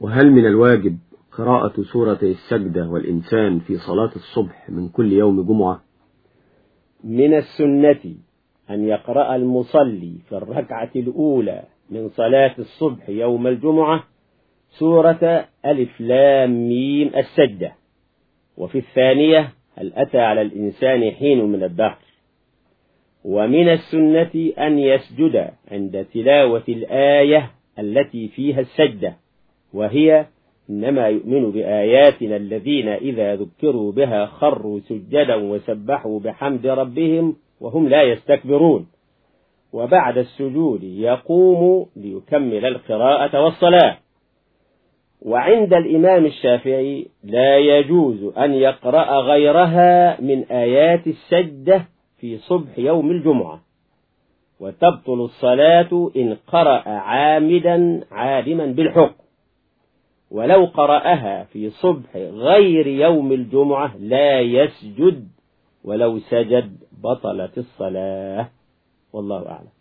وهل من الواجب قراءة سورة السجدة والإنسان في صلاة الصبح من كل يوم جمعة؟ من السنة أن يقرأ المصلي في الركعة الأولى من صلاة الصبح يوم الجمعة سورة ألف لام ميم السجدة وفي الثانية هل أتى على الإنسان حين من الدهر. ومن السنة أن يسجد عند تلاوة الآية التي فيها السجدة. وهي إنما يؤمن بآياتنا الذين إذا ذكروا بها خروا سجدا وسبحوا بحمد ربهم وهم لا يستكبرون. وبعد السجود يقوم ليكمل القراءة والصلاة. وعند الإمام الشافعي لا يجوز أن يقرأ غيرها من آيات السجدة في صبح يوم الجمعة. وتبطل الصلاة إن قرأ عامدا عالما بالحكم ولو قرأها في صبح غير يوم الجمعة لا يسجد ولو سجد بطلت الصلاة. والله أعلم.